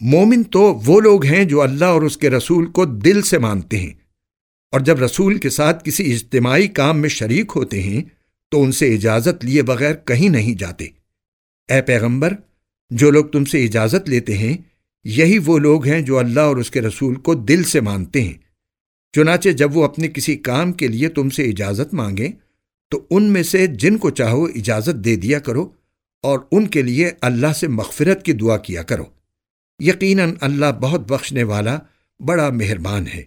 مومن تو وہ لوگ ہیں جو اللہ اور اس کے رسول کو دل سے مانتے ہیں۔ اور جب رسول کے ساتھ کسی اجتماعی کام میں شریک ہوتے ہیں، تو ان سے اجازت لیے بغیر کہیں نہیں جاتے۔ اے پیغمبر، جو لوگ تم سے اجازت لیتے ہیں، یہی وہ لوگ ہیں جو اللہ اور اس کے رسول کو دل سے مانتے ہیں۔ چنانچہ جب وہ اپنے کسی کام کے لیے تم سے اجازت مانگیں، تو ان میں سے جن کو چاہو اجازت دے دیا کرو اور ان کے لیے اللہ سے مغفرت کی دعا کیا کرو۔ یقیناً اللہ بہت بخشنے والا بڑا مہربان ہے۔